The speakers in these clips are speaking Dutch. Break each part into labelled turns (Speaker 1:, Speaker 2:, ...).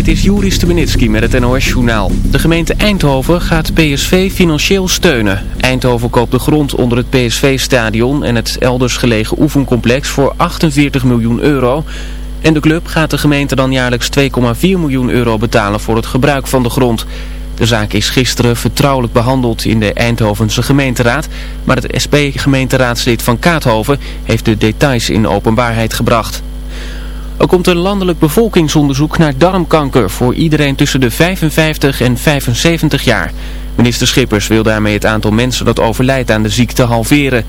Speaker 1: Dit is Juri Stubenitski met het NOS-journaal. De gemeente Eindhoven gaat PSV financieel steunen. Eindhoven koopt de grond onder het PSV-stadion en het elders gelegen oefencomplex voor 48 miljoen euro. En de club gaat de gemeente dan jaarlijks 2,4 miljoen euro betalen voor het gebruik van de grond. De zaak is gisteren vertrouwelijk behandeld in de Eindhovense gemeenteraad, maar het SP-gemeenteraadslid van Kaathoven heeft de details in openbaarheid gebracht. Er komt een landelijk bevolkingsonderzoek naar darmkanker voor iedereen tussen de 55 en 75 jaar. Minister Schippers wil daarmee het aantal mensen dat overlijdt aan de ziekte halveren.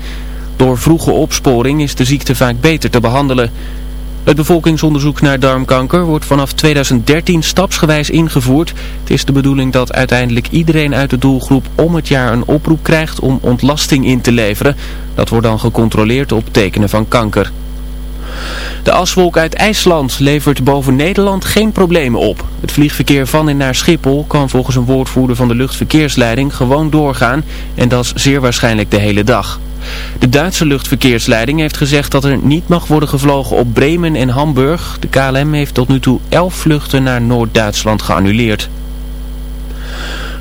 Speaker 1: Door vroege opsporing is de ziekte vaak beter te behandelen. Het bevolkingsonderzoek naar darmkanker wordt vanaf 2013 stapsgewijs ingevoerd. Het is de bedoeling dat uiteindelijk iedereen uit de doelgroep om het jaar een oproep krijgt om ontlasting in te leveren. Dat wordt dan gecontroleerd op tekenen van kanker. De aswolk uit IJsland levert boven Nederland geen problemen op. Het vliegverkeer van en naar Schiphol kan volgens een woordvoerder van de luchtverkeersleiding gewoon doorgaan en dat is zeer waarschijnlijk de hele dag. De Duitse luchtverkeersleiding heeft gezegd dat er niet mag worden gevlogen op Bremen en Hamburg. De KLM heeft tot nu toe 11 vluchten naar Noord-Duitsland geannuleerd.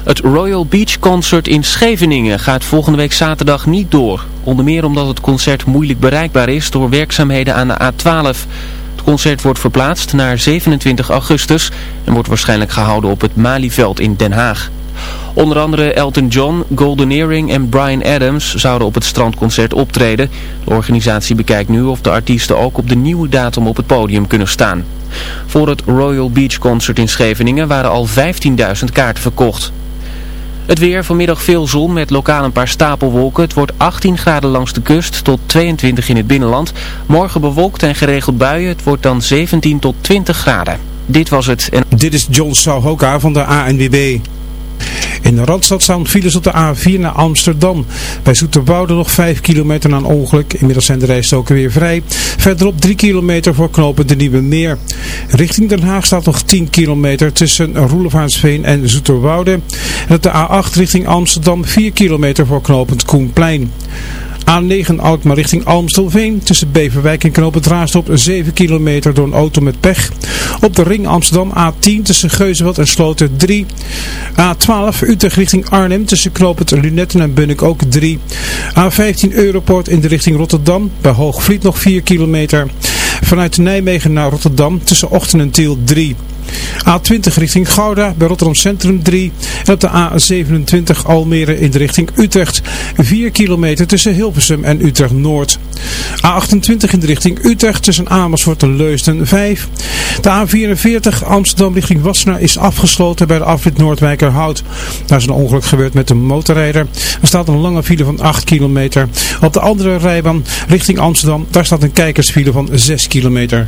Speaker 1: Het Royal Beach Concert in Scheveningen gaat volgende week zaterdag niet door. Onder meer omdat het concert moeilijk bereikbaar is door werkzaamheden aan de A12. Het concert wordt verplaatst naar 27 augustus en wordt waarschijnlijk gehouden op het Malieveld in Den Haag. Onder andere Elton John, Golden Earring en Brian Adams zouden op het strandconcert optreden. De organisatie bekijkt nu of de artiesten ook op de nieuwe datum op het podium kunnen staan. Voor het Royal Beach Concert in Scheveningen waren al 15.000 kaarten verkocht. Het weer, vanmiddag veel zon met lokaal een paar stapelwolken. Het wordt 18 graden langs de kust tot 22 in het binnenland. Morgen bewolkt en geregeld buien. Het wordt dan 17 tot 20 graden. Dit was het. En...
Speaker 2: Dit is John Souhoka van de ANWB. In de Randstad staan files op de A4 naar Amsterdam. Bij Zoeterwoude nog 5 kilometer een ongeluk. Inmiddels zijn de rijstoken weer vrij. Verderop 3 kilometer voor knopen de Nieuwe Meer. Richting Den Haag staat nog 10 kilometer tussen Roelevaansveen en Zoeterwoude. En op de A8 richting Amsterdam 4 kilometer voor knopend Koenplein. A9 Alkmaar richting Almstelveen. Tussen Beverwijk en Knoop het Raastop 7 kilometer door een auto met pech. Op de ring Amsterdam A10 tussen Geuzenveld en Sloten 3. A12 Utrecht richting Arnhem tussen Knoop het Lunetten en Bunnik ook 3. A15 Europort in de richting Rotterdam. Bij Hoogvliet nog 4 kilometer. Vanuit Nijmegen naar Rotterdam tussen Ochten en Tiel 3. A20 richting Gouda bij Rotterdam Centrum 3. En op de A27 Almere in de richting Utrecht 4 kilometer tussen Hilversum en Utrecht Noord. A28 in de richting Utrecht tussen Amersfoort en Leusden 5. De A44 Amsterdam richting Wassenaar is afgesloten bij de afrit Noordwijkerhout. Daar is een ongeluk gebeurd met een motorrijder. Er staat een lange file van 8 kilometer. Op de andere rijbaan richting Amsterdam, daar staat een kijkersfile van 6 kilometer.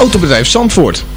Speaker 3: Autobedrijf Zandvoort.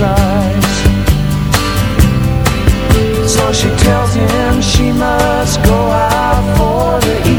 Speaker 4: So she tells him she must go out
Speaker 5: for the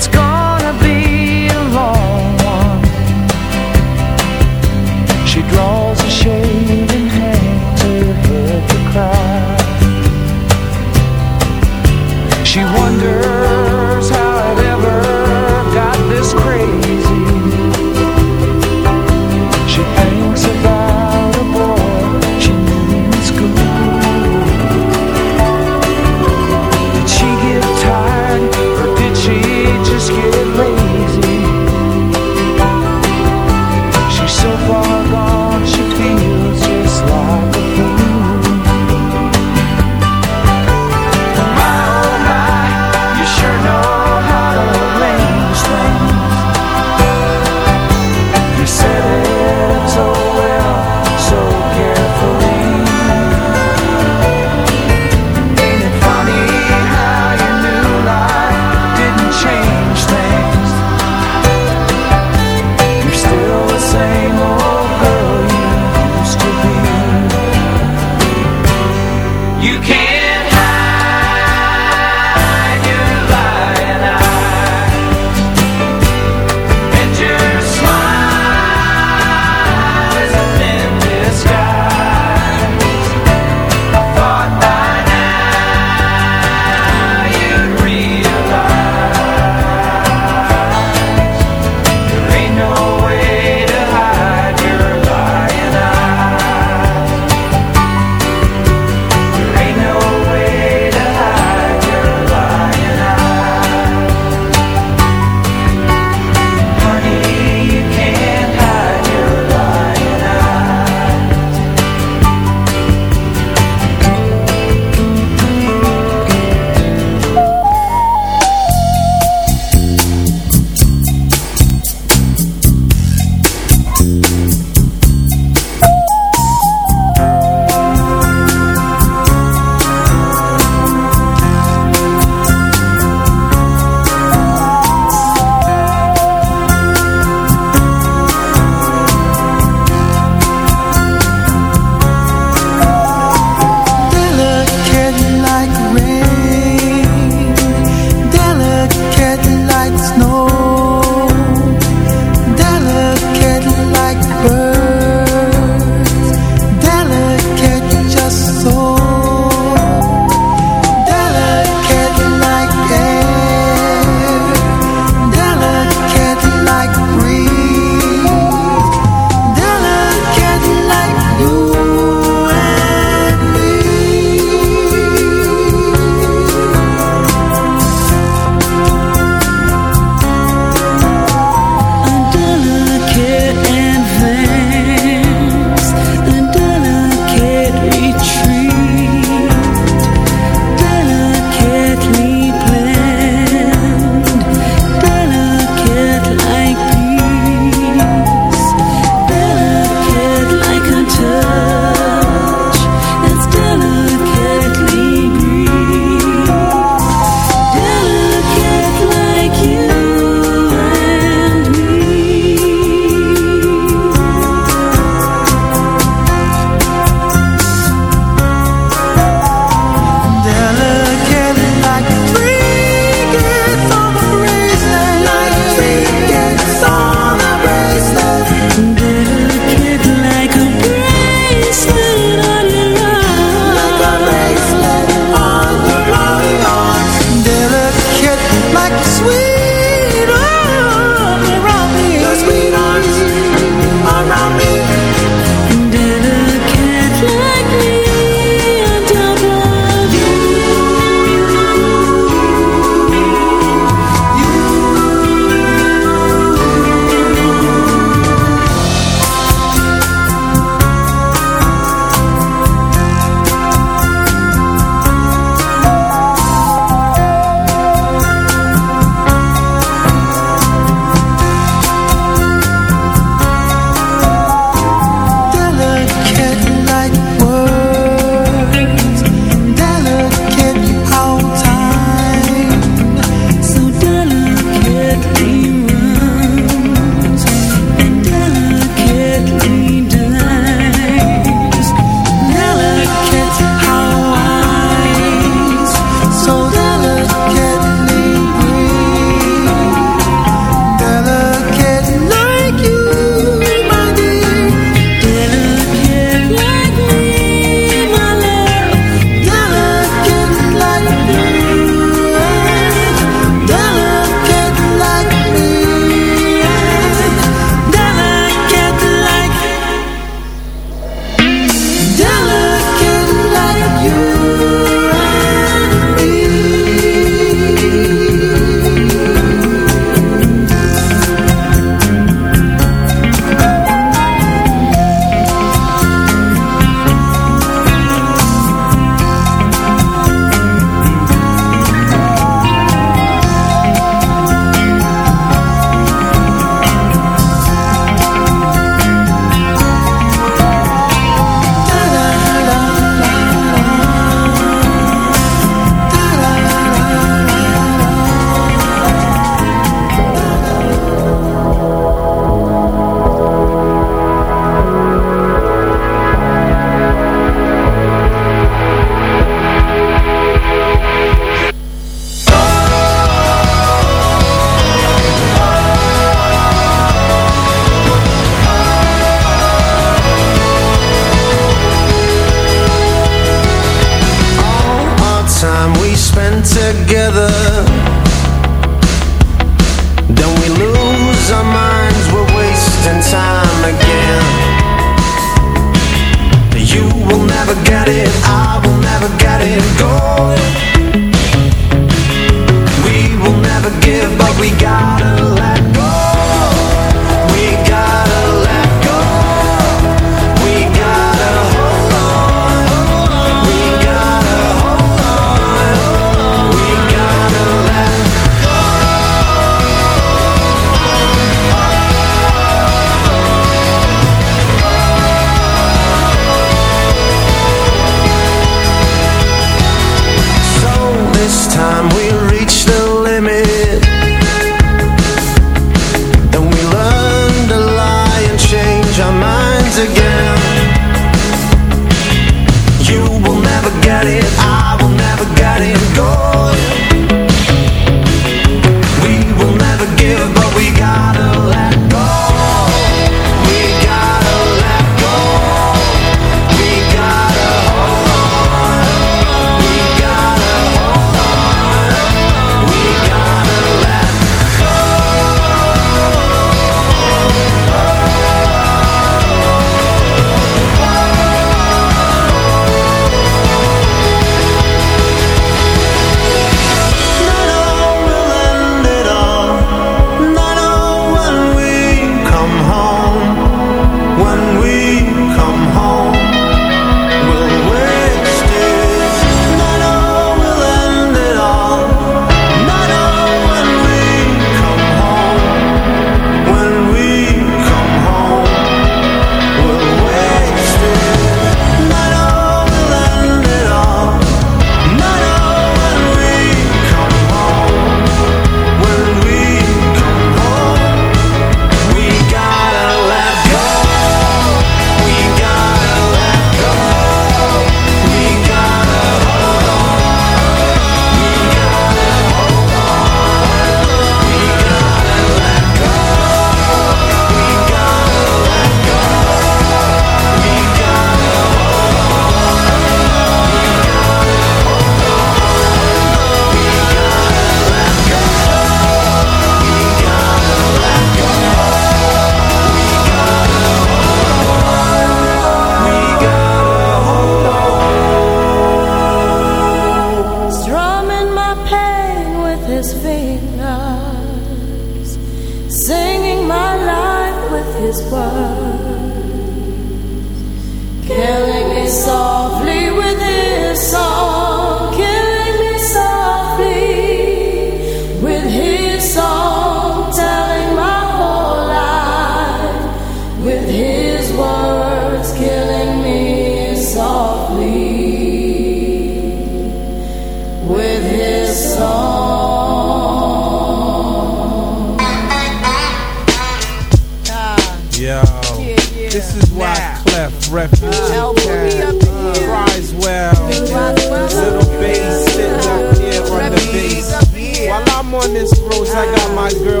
Speaker 5: girl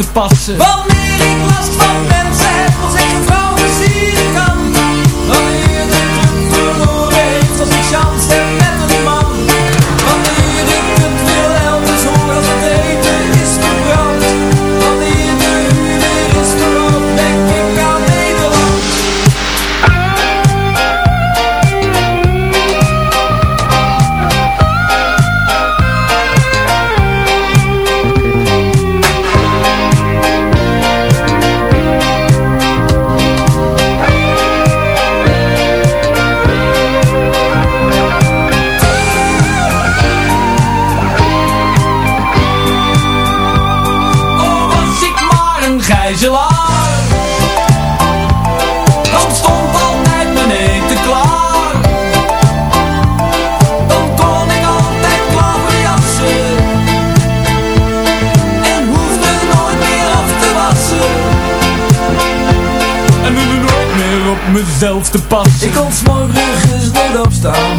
Speaker 5: te passen. zelf te pas Ik kan s'morgens nooit opstaan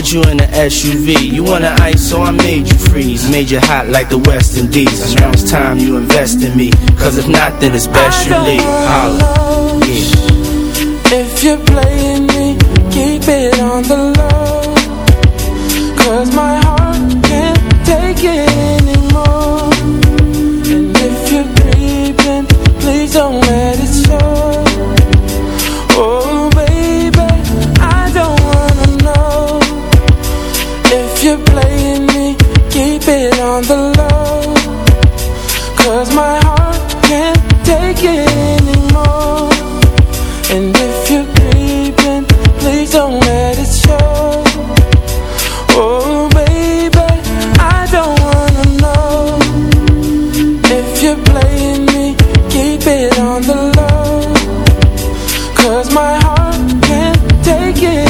Speaker 6: Put you in an SUV You want to ice so I made you freeze. Made you hot like the West Indies. Now it's time you invest in me. Cause if not then it's best you leave. Holla. yeah.
Speaker 7: If you're playing me Keep it on the low. my heart can't take it.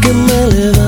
Speaker 4: can my liver